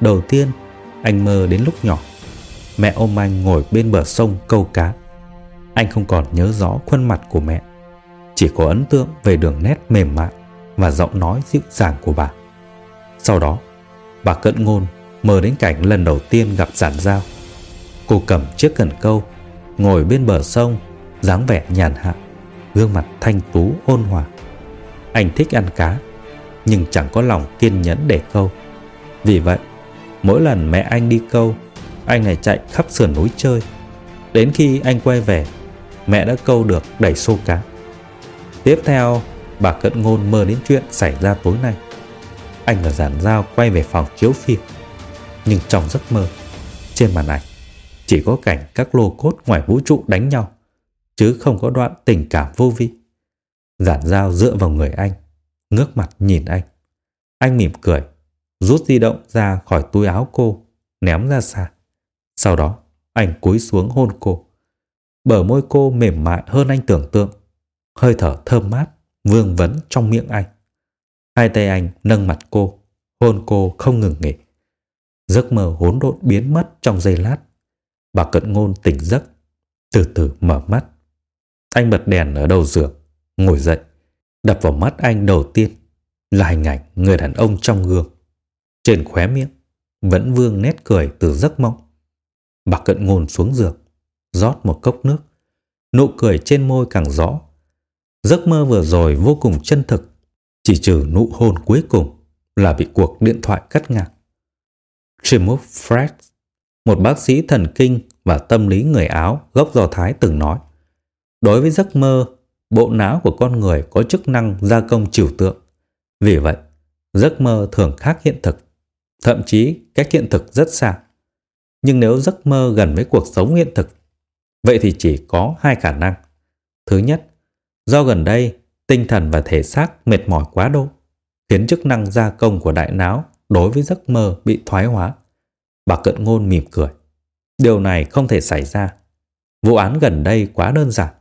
Đầu tiên, anh mơ đến lúc nhỏ. Mẹ ôm anh ngồi bên bờ sông câu cá. Anh không còn nhớ rõ khuôn mặt của mẹ. Chỉ có ấn tượng về đường nét mềm mại và giọng nói dịu dàng của bà. Sau đó, bà cận ngôn mơ đến cảnh lần đầu tiên gặp giản giao. Cô cầm chiếc cần câu, ngồi bên bờ sông, dáng vẻ nhàn hạ, gương mặt thanh tú ôn hòa. Anh thích ăn cá nhưng chẳng có lòng kiên nhẫn để câu. Vì vậy, mỗi lần mẹ anh đi câu, anh lại chạy khắp sườn núi chơi. Đến khi anh quay về, mẹ đã câu được đầy xô cá. Tiếp theo, bà Cận Ngôn mơ đến chuyện xảy ra tối nay. Anh và Giản Giao quay về phòng chiếu phim. Nhưng trong giấc mơ, trên màn ảnh, chỉ có cảnh các lô cốt ngoài vũ trụ đánh nhau, chứ không có đoạn tình cảm vô vi. Giản Giao dựa vào người anh, ngước mặt nhìn anh. Anh mỉm cười, rút di động ra khỏi túi áo cô, ném ra xa. Sau đó, anh cúi xuống hôn cô. Bờ môi cô mềm mại hơn anh tưởng tượng. Hơi thở thơm mát, vương vấn trong miệng anh. Hai tay anh nâng mặt cô, hôn cô không ngừng nghỉ. Giấc mơ hỗn độn biến mất trong giây lát. Bà cận ngôn tỉnh giấc, từ từ mở mắt. Anh bật đèn ở đầu giường, ngồi dậy. Đập vào mắt anh đầu tiên là hình ảnh người đàn ông trong gương. Trên khóe miệng vẫn vương nét cười từ giấc mộng. Bà cận ngôn xuống giường, rót một cốc nước. Nụ cười trên môi càng rõ. Giấc mơ vừa rồi vô cùng chân thực, chỉ trừ nụ hôn cuối cùng là bị cuộc điện thoại cắt ngang. Trimov Fred, một bác sĩ thần kinh và tâm lý người Áo gốc Do Thái từng nói, đối với giấc mơ bộ não của con người có chức năng gia công trừu tượng. Vì vậy, giấc mơ thường khác hiện thực, thậm chí cách hiện thực rất xa. Nhưng nếu giấc mơ gần với cuộc sống hiện thực, vậy thì chỉ có hai khả năng. Thứ nhất, do gần đây tinh thần và thể xác mệt mỏi quá độ, khiến chức năng gia công của đại não đối với giấc mơ bị thoái hóa. Bà cận ngôn mỉm cười. Điều này không thể xảy ra. Vụ án gần đây quá đơn giản.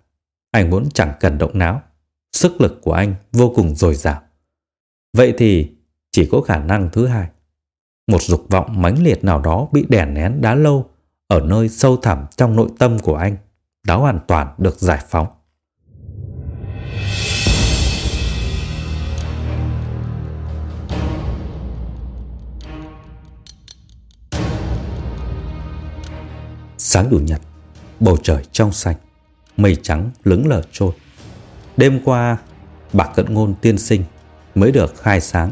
Anh muốn chẳng cần động não. Sức lực của anh vô cùng dồi dào. Vậy thì chỉ có khả năng thứ hai. Một dục vọng mãnh liệt nào đó bị đè nén đã lâu ở nơi sâu thẳm trong nội tâm của anh đã hoàn toàn được giải phóng. Sáng chủ nhật, bầu trời trong xanh, mây trắng lững lờ trôi. Đêm qua, bà cận ngôn tiên sinh mới được khai sáng.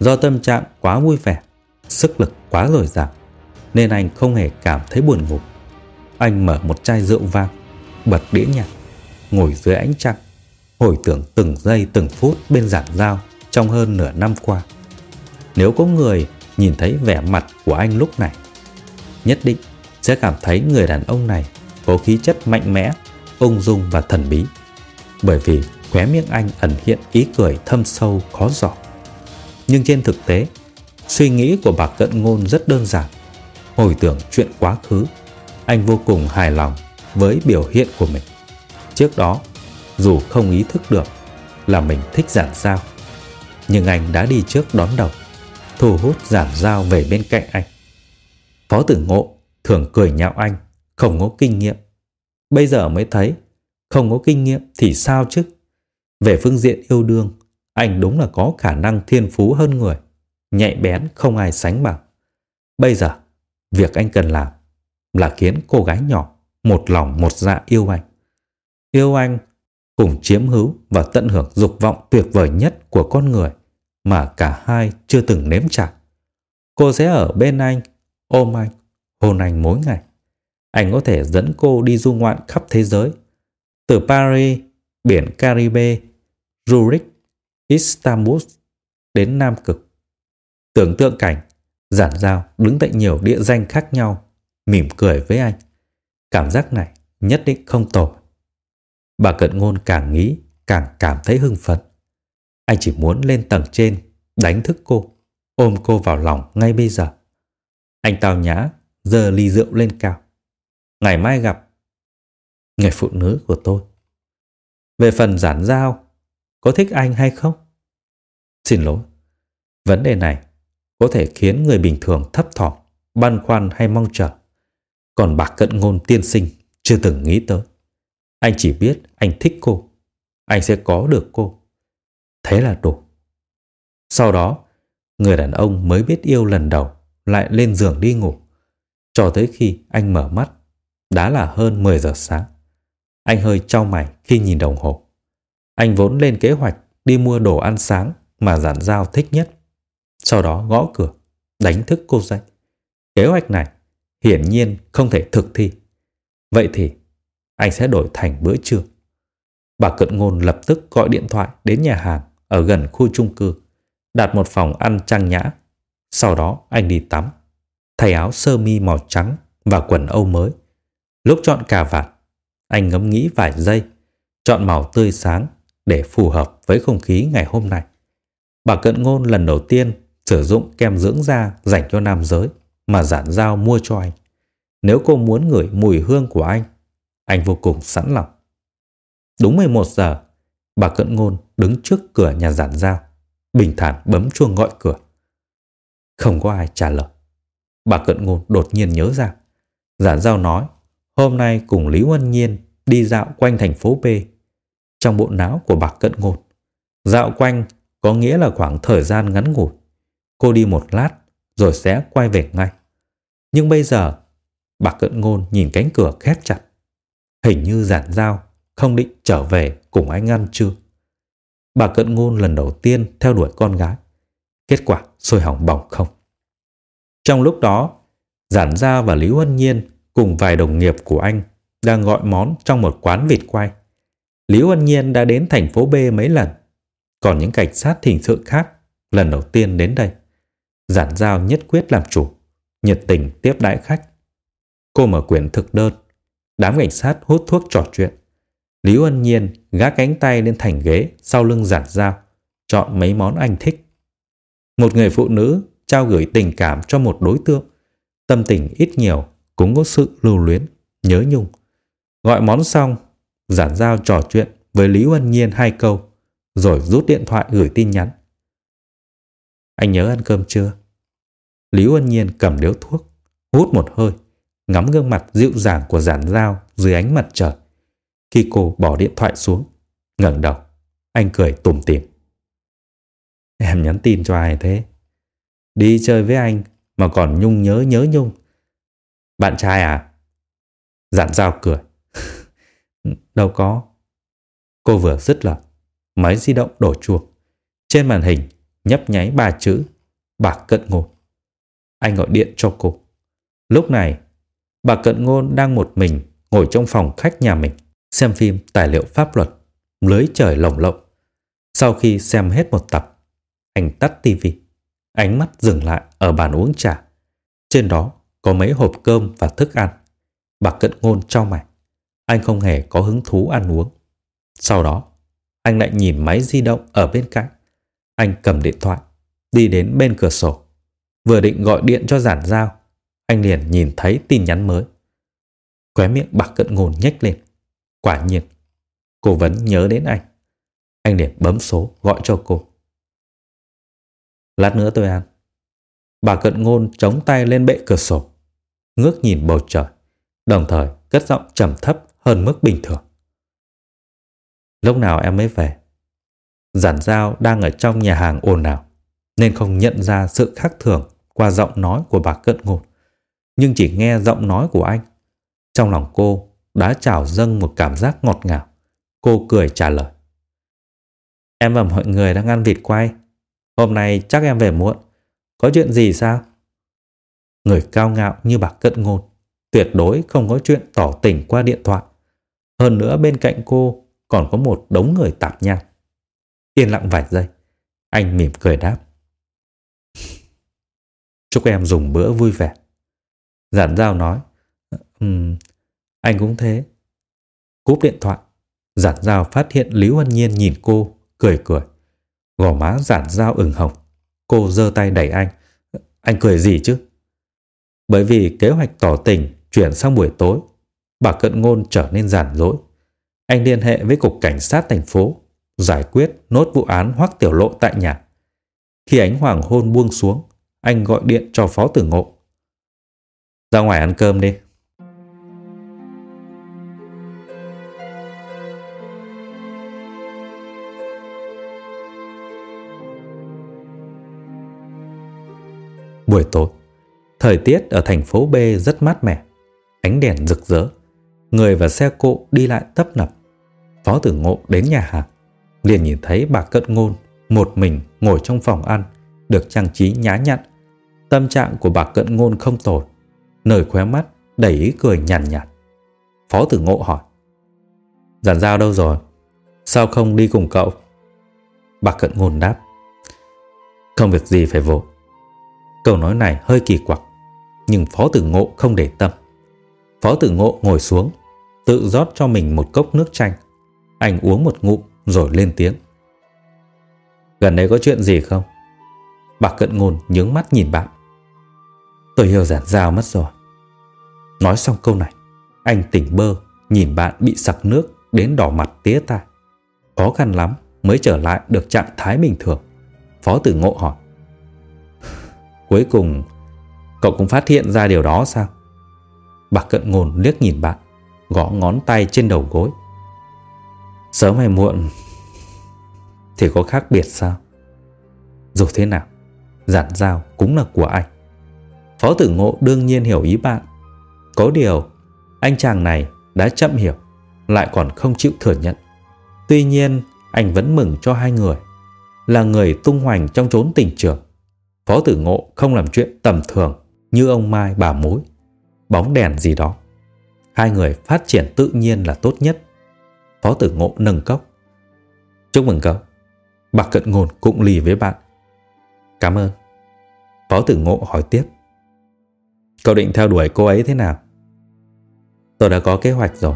Do tâm trạng quá vui vẻ, sức lực quá dồi dào, nên anh không hề cảm thấy buồn ngủ. Anh mở một chai rượu vang, bật đĩa nhạc, ngồi dưới ánh trăng, hồi tưởng từng giây từng phút bên giản dao trong hơn nửa năm qua. Nếu có người nhìn thấy vẻ mặt của anh lúc này, nhất định sẽ cảm thấy người đàn ông này có khí chất mạnh mẽ, ung dung và thần bí. Bởi vì khóe miệng anh ẩn hiện ý cười thâm sâu khó dò. Nhưng trên thực tế, suy nghĩ của bà Cận Ngôn rất đơn giản. Hồi tưởng chuyện quá khứ, anh vô cùng hài lòng với biểu hiện của mình. Trước đó, dù không ý thức được là mình thích giản giao, nhưng anh đã đi trước đón đầu, thu hút giản giao về bên cạnh anh. Phó tử ngộ thường cười nhạo anh, không có kinh nghiệm. Bây giờ mới thấy, không có kinh nghiệm thì sao chứ? Về phương diện yêu đương, anh đúng là có khả năng thiên phú hơn người, nhạy bén không ai sánh bằng. Bây giờ, việc anh cần làm là khiến cô gái nhỏ một lòng một dạ yêu anh. Yêu anh cùng chiếm hữu và tận hưởng dục vọng tuyệt vời nhất của con người mà cả hai chưa từng nếm trải. Cô sẽ ở bên anh, ôm anh, hôn anh mỗi ngày. Anh có thể dẫn cô đi du ngoạn khắp thế giới. Từ Paris, biển Caribe, Zurich, Istanbul đến Nam Cực. Tưởng tượng cảnh, giản giao đứng tại nhiều địa danh khác nhau, mỉm cười với anh. Cảm giác này nhất định không tồi. Bà Cận Ngôn càng nghĩ càng cảm thấy hưng phấn. Anh chỉ muốn lên tầng trên, đánh thức cô, ôm cô vào lòng ngay bây giờ. Anh tao nhã giơ ly rượu lên cao. Ngày mai gặp người phụ nữ của tôi. Về phần giản giao, có thích anh hay không? Xin lỗi, vấn đề này có thể khiến người bình thường thấp thỏm, băn khoăn hay mong chờ. Còn bạc cận ngôn tiên sinh chưa từng nghĩ tới. Anh chỉ biết anh thích cô, anh sẽ có được cô. Thế là đủ. Sau đó, người đàn ông mới biết yêu lần đầu lại lên giường đi ngủ. Cho tới khi anh mở mắt, đã là hơn 10 giờ sáng. Anh hơi trao mày khi nhìn đồng hồ. Anh vốn lên kế hoạch đi mua đồ ăn sáng mà giản giao thích nhất. Sau đó gõ cửa, đánh thức cô dậy. Kế hoạch này hiển nhiên không thể thực thi. Vậy thì anh sẽ đổi thành bữa trưa. Bà Cận Ngôn lập tức gọi điện thoại đến nhà hàng ở gần khu chung cư, đặt một phòng ăn trang nhã. Sau đó anh đi tắm thay áo sơ mi màu trắng và quần âu mới. Lúc chọn cà vạt, anh ngẫm nghĩ vài giây, chọn màu tươi sáng để phù hợp với không khí ngày hôm nay. Bà Cận Ngôn lần đầu tiên sử dụng kem dưỡng da dành cho nam giới mà giản giao mua cho anh. Nếu cô muốn ngửi mùi hương của anh, anh vô cùng sẵn lòng. Đúng 11 giờ, bà Cận Ngôn đứng trước cửa nhà giản giao, bình thản bấm chuông gọi cửa. Không có ai trả lời. Bà Cận Ngôn đột nhiên nhớ ra. Giản giao nói, hôm nay cùng Lý Huân Nhiên đi dạo quanh thành phố B. Trong bộ não của bà Cận Ngôn, dạo quanh có nghĩa là khoảng thời gian ngắn ngủi. Cô đi một lát rồi sẽ quay về ngay. Nhưng bây giờ, bà Cận Ngôn nhìn cánh cửa khép chặt. Hình như giản giao không định trở về cùng anh ăn trưa. Bà Cận Ngôn lần đầu tiên theo đuổi con gái. Kết quả sôi hỏng bỏng không. Trong lúc đó, Giản Gia và Lý Huân Nhiên cùng vài đồng nghiệp của anh đang gọi món trong một quán vịt quay. Lý Huân Nhiên đã đến thành phố B mấy lần, còn những cảnh sát hình sự khác lần đầu tiên đến đây. Giản Giao nhất quyết làm chủ, nhiệt tình tiếp đãi khách. Cô mở quyển thực đơn, đám cảnh sát hút thuốc trò chuyện. Lý Huân Nhiên gác cánh tay lên thành ghế sau lưng Giản Giao, chọn mấy món anh thích. Một người phụ nữ trao gửi tình cảm cho một đối tượng. Tâm tình ít nhiều cũng có sự lưu luyến, nhớ nhung. Gọi món xong, giản giao trò chuyện với Lý Huân Nhiên hai câu, rồi rút điện thoại gửi tin nhắn. Anh nhớ ăn cơm chưa? Lý Huân Nhiên cầm điếu thuốc, hút một hơi, ngắm gương mặt dịu dàng của giản dao dưới ánh mặt trời. Khi cô bỏ điện thoại xuống, ngẩng đầu, anh cười tủm tỉm. Em nhắn tin cho ai thế? Đi chơi với anh mà còn nhung nhớ nhớ nhung. Bạn trai à? Giản dao cười. Đâu có. Cô vừa dứt lời, máy di động đổ chuông. Trên màn hình nhấp nháy ba chữ Bạc Cận Ngôn. Anh gọi điện cho cô. Lúc này, bà Cận Ngôn đang một mình ngồi trong phòng khách nhà mình xem phim tài liệu pháp luật lưới trời lồng lộng. Sau khi xem hết một tập, anh tắt tivi, ánh mắt dừng lại ở bàn uống trà. Trên đó có mấy hộp cơm và thức ăn. Bà Cận Ngôn cho mày. Anh không hề có hứng thú ăn uống. Sau đó, anh lại nhìn máy di động ở bên cạnh. Anh cầm điện thoại, đi đến bên cửa sổ. Vừa định gọi điện cho giản giao, anh liền nhìn thấy tin nhắn mới. Khóe miệng bạc cận ngôn nhếch lên. Quả nhiên, cô vẫn nhớ đến anh. Anh liền bấm số gọi cho cô. Lát nữa tôi ăn. Bà cận ngôn chống tay lên bệ cửa sổ, ngước nhìn bầu trời, đồng thời cất giọng trầm thấp hơn mức bình thường. Lúc nào em mới về? Giản giao đang ở trong nhà hàng ồn ào, nên không nhận ra sự khác thường qua giọng nói của bà cận ngôn. Nhưng chỉ nghe giọng nói của anh, trong lòng cô đã trào dâng một cảm giác ngọt ngào. Cô cười trả lời. Em và mọi người đang ăn vịt quay. Hôm nay chắc em về muộn. Có chuyện gì sao? Người cao ngạo như bà cận ngôn, tuyệt đối không có chuyện tỏ tình qua điện thoại. Hơn nữa bên cạnh cô còn có một đống người tạp nham. Yên lặng vài giây, anh mỉm cười đáp. Chúc em dùng bữa vui vẻ. Giản giao nói, um, anh cũng thế. Cúp điện thoại, giản giao phát hiện Lý Huân Nhiên nhìn cô, cười cười. Gò má giản dao ửng hồng. Cô giơ tay đẩy anh. Anh cười gì chứ? Bởi vì kế hoạch tỏ tình chuyển sang buổi tối, bà cận ngôn trở nên giản dối. Anh liên hệ với cục cảnh sát thành phố, giải quyết nốt vụ án hoắc tiểu lộ tại nhà. Khi ánh hoàng hôn buông xuống, anh gọi điện cho phó tử ngộ. Ra ngoài ăn cơm đi. Buổi tối, thời tiết ở thành phố B rất mát mẻ, ánh đèn rực rỡ, người và xe cộ đi lại tấp nập. Phó tử ngộ đến nhà hàng, liền nhìn thấy bà cận ngôn một mình ngồi trong phòng ăn, được trang trí nhã nhặn. Tâm trạng của bà cận ngôn không tồi, nơi khóe mắt đầy ý cười nhàn nhạt, nhạt. Phó tử ngộ hỏi, Giản giao đâu rồi? Sao không đi cùng cậu? Bà cận ngôn đáp, Không việc gì phải vội. Câu nói này hơi kỳ quặc, nhưng Phó Tử Ngộ không để tâm. Phó Tử Ngộ ngồi xuống, tự rót cho mình một cốc nước chanh. Anh uống một ngụm rồi lên tiếng. Gần đây có chuyện gì không? Bà cận ngôn nhướng mắt nhìn bạn. Tôi hiểu giản giao mất rồi. Nói xong câu này, anh tỉnh bơ nhìn bạn bị sặc nước đến đỏ mặt tía tai. Khó khăn lắm mới trở lại được trạng thái bình thường. Phó tử ngộ hỏi. Cuối cùng, cậu cũng phát hiện ra điều đó sao? Bà cận ngồn liếc nhìn bạn, gõ ngón tay trên đầu gối. Sớm hay muộn thì có khác biệt sao? Dù thế nào, giản giao cũng là của anh. Phó tử ngộ đương nhiên hiểu ý bạn. Có điều, anh chàng này đã chậm hiểu, lại còn không chịu thừa nhận. Tuy nhiên, anh vẫn mừng cho hai người. Là người tung hoành trong chốn tình trường. Phó tử ngộ không làm chuyện tầm thường như ông Mai bà mối, bóng đèn gì đó. Hai người phát triển tự nhiên là tốt nhất. Phó tử ngộ nâng cốc. Chúc mừng cậu. Bạc cận ngôn cũng lì với bạn. Cảm ơn. Phó tử ngộ hỏi tiếp. Cậu định theo đuổi cô ấy thế nào? Tôi đã có kế hoạch rồi.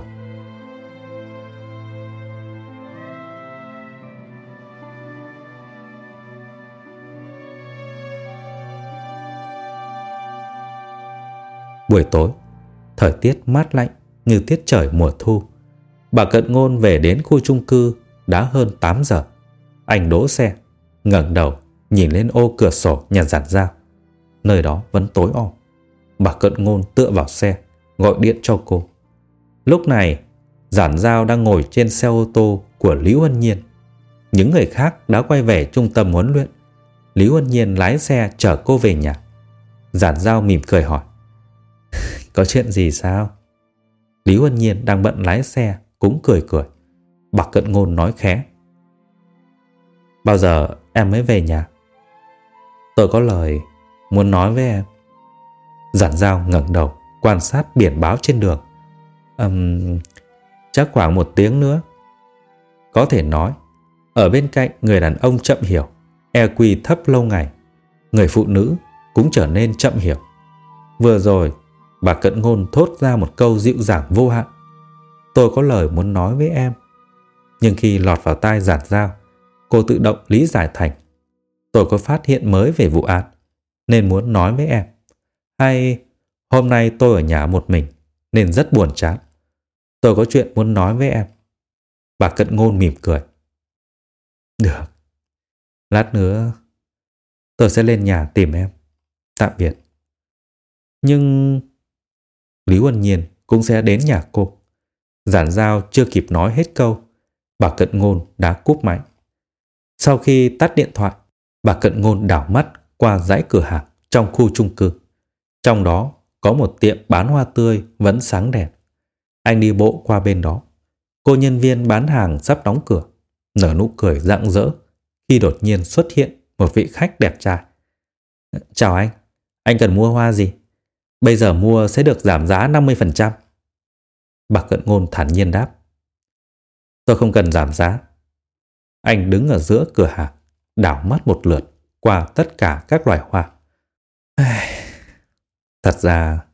Buổi tối, thời tiết mát lạnh như tiết trời mùa thu. Bà Cận Ngôn về đến khu chung cư đã hơn 8 giờ. Anh đỗ xe, ngẩng đầu nhìn lên ô cửa sổ nhà giản giao. Nơi đó vẫn tối om. Bà Cận Ngôn tựa vào xe, gọi điện cho cô. Lúc này, Giản Giao đang ngồi trên xe ô tô của Lý Huân Nhiên. Những người khác đã quay về trung tâm huấn luyện. Lý Huân Nhiên lái xe chở cô về nhà. Giản Giao mỉm cười hỏi. Có chuyện gì sao? Lý Huân Nhiên đang bận lái xe cũng cười cười. Bạc cận ngôn nói khẽ. Bao giờ em mới về nhà? Tôi có lời muốn nói với em. Giản dao ngẩng đầu quan sát biển báo trên đường. Um, chắc khoảng một tiếng nữa. Có thể nói, ở bên cạnh người đàn ông chậm hiểu, EQ thấp lâu ngày, người phụ nữ cũng trở nên chậm hiểu. Vừa rồi, bà cận ngôn thốt ra một câu dịu dàng vô hạn. Tôi có lời muốn nói với em. Nhưng khi lọt vào tai giản giao, cô tự động lý giải thành. Tôi có phát hiện mới về vụ án, nên muốn nói với em. Hay hôm nay tôi ở nhà một mình, nên rất buồn chán. Tôi có chuyện muốn nói với em. Bà cận ngôn mỉm cười. Được. Lát nữa tôi sẽ lên nhà tìm em. Tạm biệt. Nhưng Lý Huân Nhiên cũng sẽ đến nhà cô. Giản giao chưa kịp nói hết câu, bà cận ngôn đã cúp máy. Sau khi tắt điện thoại, bà cận ngôn đảo mắt qua dãy cửa hàng trong khu chung cư. Trong đó có một tiệm bán hoa tươi vẫn sáng đèn. Anh đi bộ qua bên đó. Cô nhân viên bán hàng sắp đóng cửa, nở nụ cười rạng rỡ khi đột nhiên xuất hiện một vị khách đẹp trai. Chào anh, anh cần mua hoa gì? Bây giờ mua sẽ được giảm giá 50%. Bạc cận ngôn thản nhiên đáp. Tôi không cần giảm giá. Anh đứng ở giữa cửa hàng, đảo mắt một lượt qua tất cả các loài hoa. Thật ra,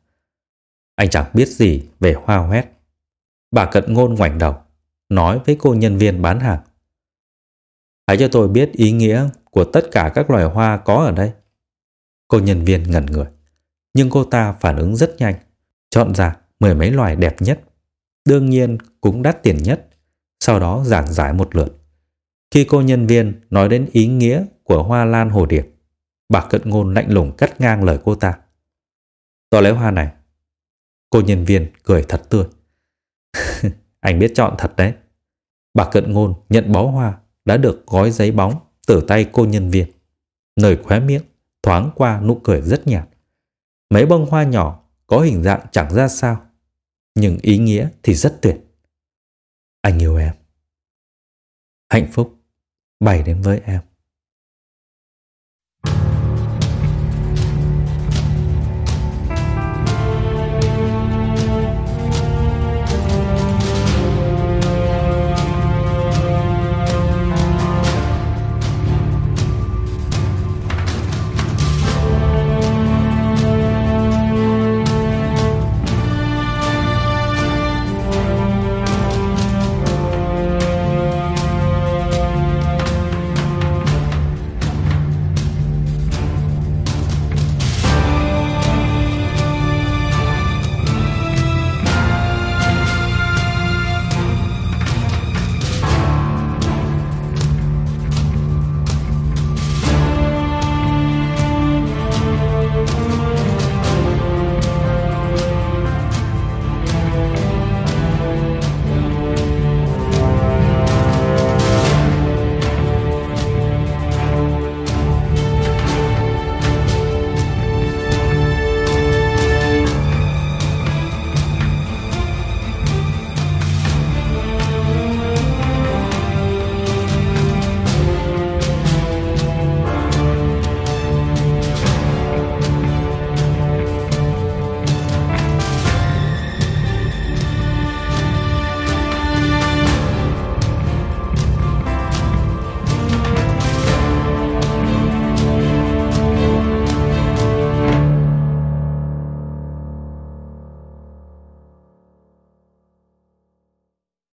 anh chẳng biết gì về hoa hoét. Bà cận ngôn ngoảnh đầu, nói với cô nhân viên bán hàng. Hãy cho tôi biết ý nghĩa của tất cả các loài hoa có ở đây. Cô nhân viên ngẩn người, nhưng cô ta phản ứng rất nhanh, chọn ra mười mấy loài đẹp nhất, đương nhiên cũng đắt tiền nhất, sau đó giảng giải một lượt. Khi cô nhân viên nói đến ý nghĩa của hoa lan hồ điệp, bà cận ngôn lạnh lùng cắt ngang lời cô ta. Tôi lấy hoa này. Cô nhân viên cười thật tươi. Anh biết chọn thật đấy. Bà cận ngôn nhận bó hoa đã được gói giấy bóng từ tay cô nhân viên. Nơi khóe miệng thoáng qua nụ cười rất nhạt. Mấy bông hoa nhỏ có hình dạng chẳng ra sao, nhưng ý nghĩa thì rất tuyệt. Anh yêu em. Hạnh phúc bày đến với em.